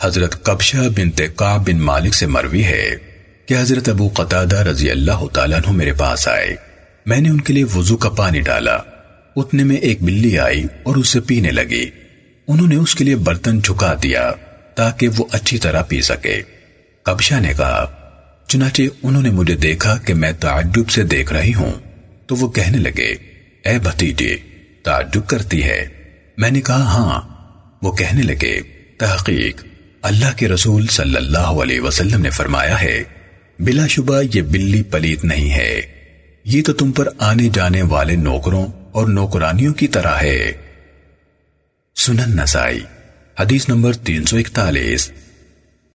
حضرت قبشہ بنت قاب بن مالک سے مروی ہے کہ حضرت ابو قتادہ رضی اللہ تعالیٰ عنہ میرے پاس آئے۔ میں نے ان کے لیے وضو کا پانی ڈالا۔ اتنے میں ایک بلی آئی اور اسے پینے لگی۔ انہوں نے اس کے لیے برتن جھکا دیا تاکہ وہ اچھی طرح پی سکے۔ قبشہ نے کہا، چنانچہ انہوں نے مجھے دیکھا کہ میں تعجب سے دیکھ رہی ہوں، تو وہ کہنے لگے، اے بھتیجے، تعجب کرتی ہے۔ میں نے کہا ہاں۔ وہ کہنے لگے، تحقیق۔ اللہ کے رسول صلی اللہ علیہ وسلم نے فرمایا ہے، بلا شبہ یہ بلی پلیت نہیں ہے۔ یہ تو تم پر آنے جانے والے نوکروں اور نوکرانیوں کی طرح ہے۔ سنن نسائی، حدیث نمبر تین سو اکتالیس۔